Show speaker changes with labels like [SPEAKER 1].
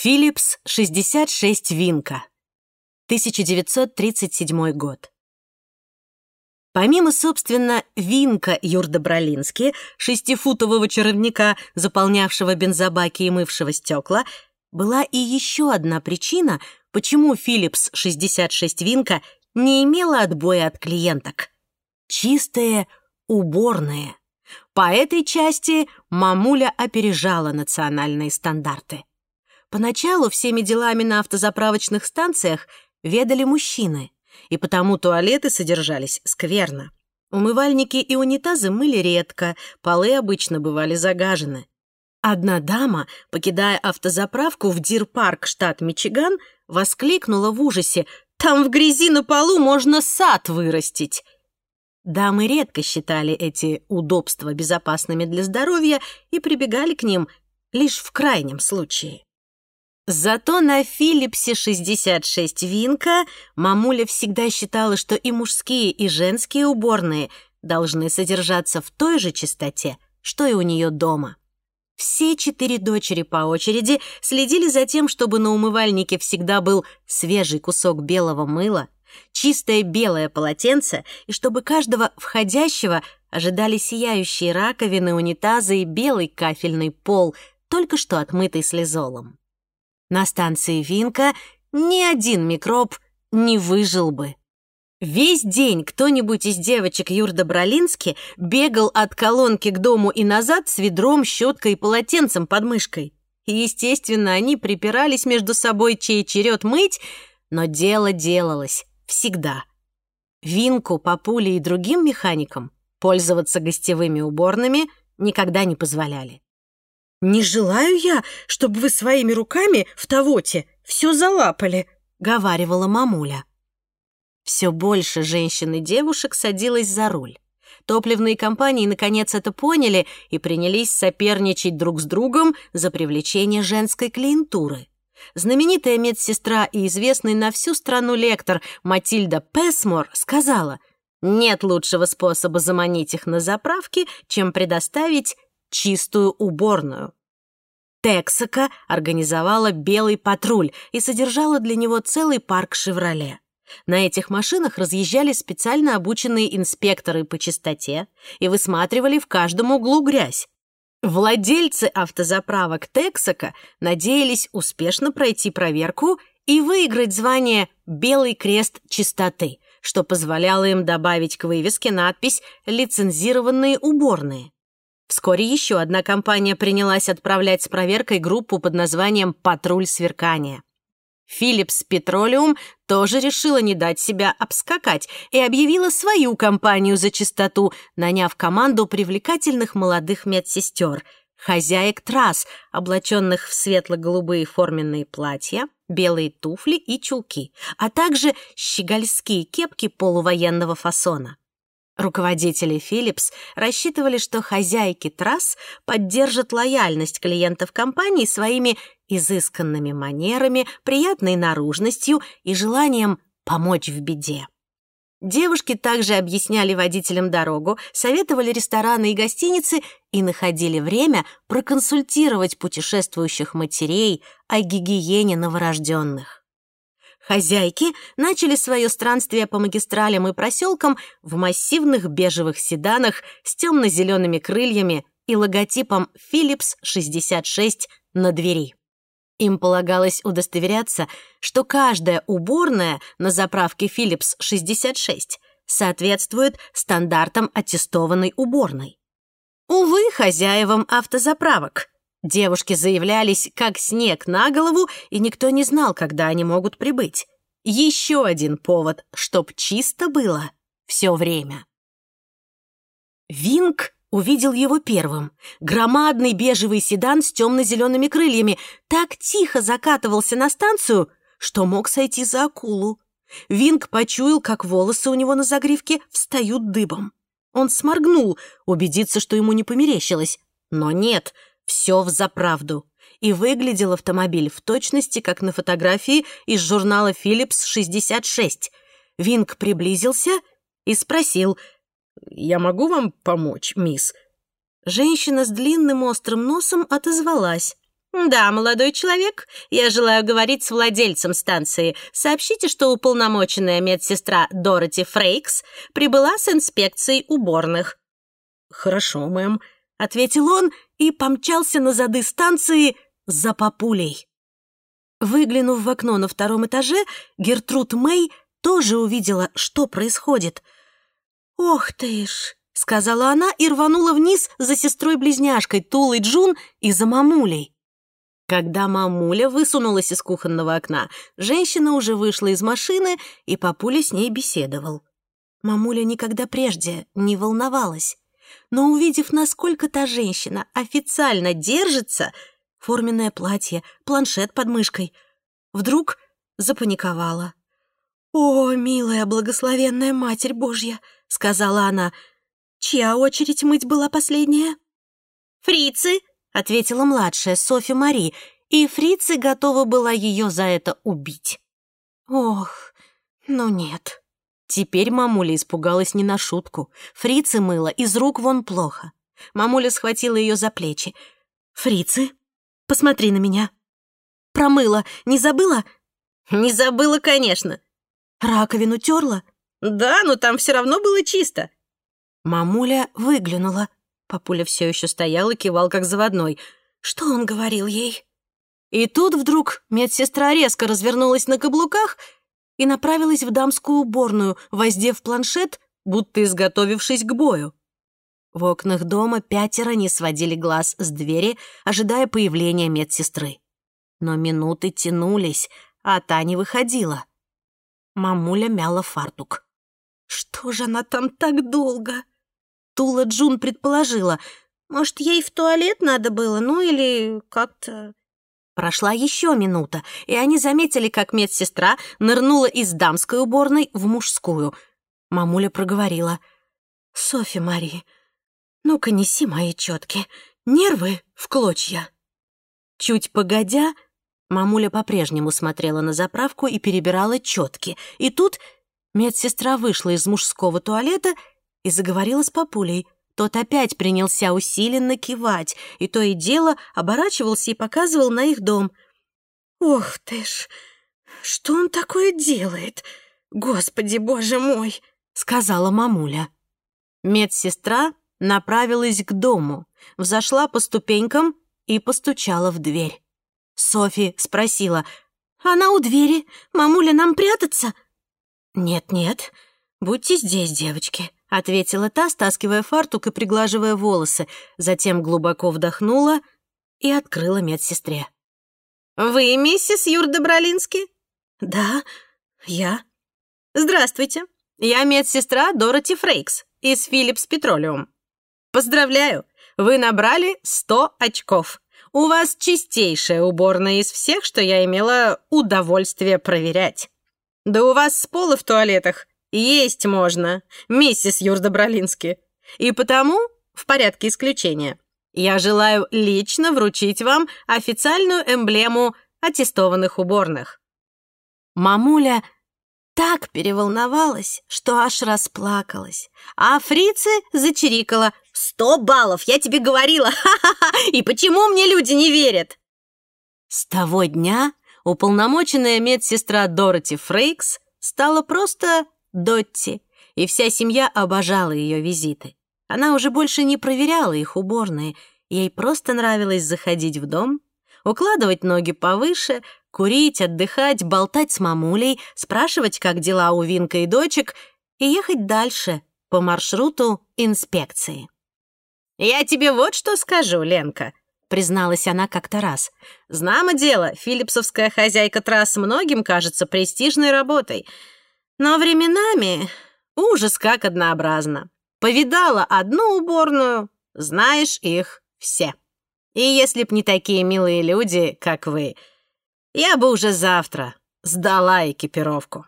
[SPEAKER 1] Philips 66 Винка. 1937 год. Помимо, собственно, Винка Юрдобролински, шестифутового червяка, заполнявшего бензобаки и мывшего стекла, была и еще одна причина, почему Philips 66 Винка не имела отбоя от клиенток. Чистые уборные. По этой части мамуля опережала национальные стандарты. Поначалу всеми делами на автозаправочных станциях ведали мужчины, и потому туалеты содержались скверно. Умывальники и унитазы мыли редко, полы обычно бывали загажены. Одна дама, покидая автозаправку в Дир-парк, штат Мичиган, воскликнула в ужасе «Там в грязи на полу можно сад вырастить!» Дамы редко считали эти удобства безопасными для здоровья и прибегали к ним лишь в крайнем случае. Зато на Филипсе 66 Винка мамуля всегда считала, что и мужские, и женские уборные должны содержаться в той же чистоте, что и у нее дома. Все четыре дочери по очереди следили за тем, чтобы на умывальнике всегда был свежий кусок белого мыла, чистое белое полотенце, и чтобы каждого входящего ожидали сияющие раковины, унитазы и белый кафельный пол, только что отмытый слезолом. На станции Винка ни один микроб не выжил бы. Весь день кто-нибудь из девочек Юрда Бролински бегал от колонки к дому и назад с ведром, щеткой и полотенцем под мышкой. Естественно, они припирались между собой, чей черед мыть, но дело делалось всегда. Винку, Папуле и другим механикам пользоваться гостевыми уборными никогда не позволяли.
[SPEAKER 2] «Не желаю я, чтобы вы своими руками в Тавоте все залапали», — говаривала мамуля.
[SPEAKER 1] Все больше женщин и девушек садилось за руль. Топливные компании наконец это поняли и принялись соперничать друг с другом за привлечение женской клиентуры. Знаменитая медсестра и известный на всю страну лектор Матильда Песмор сказала, «Нет лучшего способа заманить их на заправки, чем предоставить чистую уборную. Тексака организовала белый патруль и содержала для него целый парк «Шевроле». На этих машинах разъезжали специально обученные инспекторы по чистоте и высматривали в каждом углу грязь. Владельцы автозаправок Тексака надеялись успешно пройти проверку и выиграть звание «Белый крест чистоты», что позволяло им добавить к вывеске надпись «Лицензированные уборные». Вскоре еще одна компания принялась отправлять с проверкой группу под названием «Патруль сверкания». Philips Petroleum тоже решила не дать себя обскакать и объявила свою компанию за чистоту, наняв команду привлекательных молодых медсестер, хозяек трасс, облаченных в светло-голубые форменные платья, белые туфли и чулки, а также щегольские кепки полувоенного фасона. Руководители Philips рассчитывали, что хозяйки трасс поддержат лояльность клиентов компании своими изысканными манерами, приятной наружностью и желанием помочь в беде. Девушки также объясняли водителям дорогу, советовали рестораны и гостиницы и находили время проконсультировать путешествующих матерей о гигиене новорожденных. Хозяйки начали свое странствие по магистралям и проселкам в массивных бежевых седанах с темно-зелеными крыльями и логотипом Philips 66 на двери. Им полагалось удостоверяться, что каждая уборная на заправке Philips 66 соответствует стандартам аттестованной уборной. Увы, хозяевам автозаправок Девушки заявлялись как снег на голову, и никто не знал, когда они могут прибыть. Еще один повод, чтоб чисто было все время. Винг увидел его первым. Громадный бежевый седан с темно-зелеными крыльями так тихо закатывался на станцию, что мог сойти за акулу. Винг почуял, как волосы у него на загривке встают дыбом. Он сморгнул, убедиться, что ему не померещилось. Но нет — все взаправду. И выглядел автомобиль в точности, как на фотографии из журнала Philips 66. Винг приблизился и спросил, «Я могу вам помочь, мисс?» Женщина с длинным острым носом отозвалась. «Да, молодой человек, я желаю говорить с владельцем станции. Сообщите, что уполномоченная медсестра Дороти Фрейкс прибыла с инспекцией уборных».
[SPEAKER 2] «Хорошо, мэм», — ответил он и помчался на зады станции за папулей. Выглянув в окно на втором этаже, Гертруд Мэй тоже увидела, что происходит. «Ох ты ж!» — сказала она и рванула вниз за сестрой-близняшкой Тулой Джун и за мамулей. Когда мамуля высунулась из кухонного окна, женщина уже вышла из машины, и папуля с ней беседовал. Мамуля никогда прежде не волновалась. Но увидев, насколько та женщина официально держится, форменное платье, планшет под мышкой, вдруг запаниковала. «О, милая благословенная Матерь Божья!» — сказала она. «Чья очередь мыть была последняя?»
[SPEAKER 1] «Фрицы!» — ответила младшая Софья Мари, и фрицы готова была ее за это убить.
[SPEAKER 2] «Ох, ну нет».
[SPEAKER 1] Теперь мамуля испугалась не на шутку. Фрицы мыла из рук вон плохо. Мамуля схватила ее за плечи.
[SPEAKER 2] «Фрицы, посмотри на меня». «Промыла, не забыла?»
[SPEAKER 1] «Не забыла, конечно».
[SPEAKER 2] «Раковину терла?»
[SPEAKER 1] «Да, но там все равно было чисто».
[SPEAKER 2] Мамуля выглянула. Папуля все еще стоял и кивал, как заводной. Что он говорил ей? И тут вдруг медсестра резко развернулась на каблуках и направилась в дамскую уборную, воздев планшет, будто изготовившись к бою. В окнах дома пятеро не сводили глаз с двери, ожидая появления медсестры. Но минуты тянулись, а та не выходила. Мамуля мяла фартук. «Что же она там так долго?» Тула Джун предположила. Может, ей в туалет надо было, ну или как-то... Прошла еще минута, и они заметили, как медсестра нырнула из дамской уборной в мужскую. Мамуля проговорила. «Софья Мари, ну-ка неси мои четки, нервы в клочья». Чуть погодя, мамуля по-прежнему смотрела на заправку и перебирала четки. И тут медсестра вышла из мужского туалета и заговорила с папулей. Тот опять принялся усиленно кивать, и то и дело оборачивался и показывал на их дом. «Ох ты ж! Что он такое делает? Господи, боже мой!» — сказала мамуля. Медсестра направилась к дому, взошла по ступенькам и постучала в дверь. Софи спросила, «Она у двери? Мамуля, нам прятаться?» «Нет-нет, будьте здесь, девочки», — ответила та, стаскивая фартук и приглаживая волосы, затем глубоко вдохнула и открыла медсестре.
[SPEAKER 1] «Вы миссис Юрдобролински?»
[SPEAKER 2] «Да, я».
[SPEAKER 1] «Здравствуйте. Я медсестра Дороти Фрейкс из Филлипс Петролиум. Поздравляю, вы набрали 100 очков. У вас чистейшая уборная из всех, что я имела удовольствие проверять. Да у вас с пола в туалетах есть можно, миссис Юрдобролински. И потому, в порядке исключения, я желаю лично вручить вам официальную эмблему аттестованных уборных.
[SPEAKER 2] Мамуля так переволновалась, что аж расплакалась. А фрицы зачирикала. «Сто баллов, я тебе говорила! Ха-ха-ха! И почему мне люди не верят?» С того дня уполномоченная медсестра Дороти Фрейкс стала просто Дотти, и вся семья обожала ее визиты. Она уже больше не проверяла их уборные, ей просто нравилось заходить в дом, укладывать ноги повыше, курить, отдыхать, болтать с мамулей, спрашивать, как дела у Винка и дочек, и ехать дальше по маршруту инспекции.
[SPEAKER 1] «Я тебе вот что скажу, Ленка», — призналась она как-то раз. «Знамо дело, филипсовская хозяйка трасс многим кажется престижной работой». Но временами ужас как однообразно. Повидала одну уборную, знаешь их все. И если б не такие милые люди, как вы, я бы уже завтра сдала экипировку.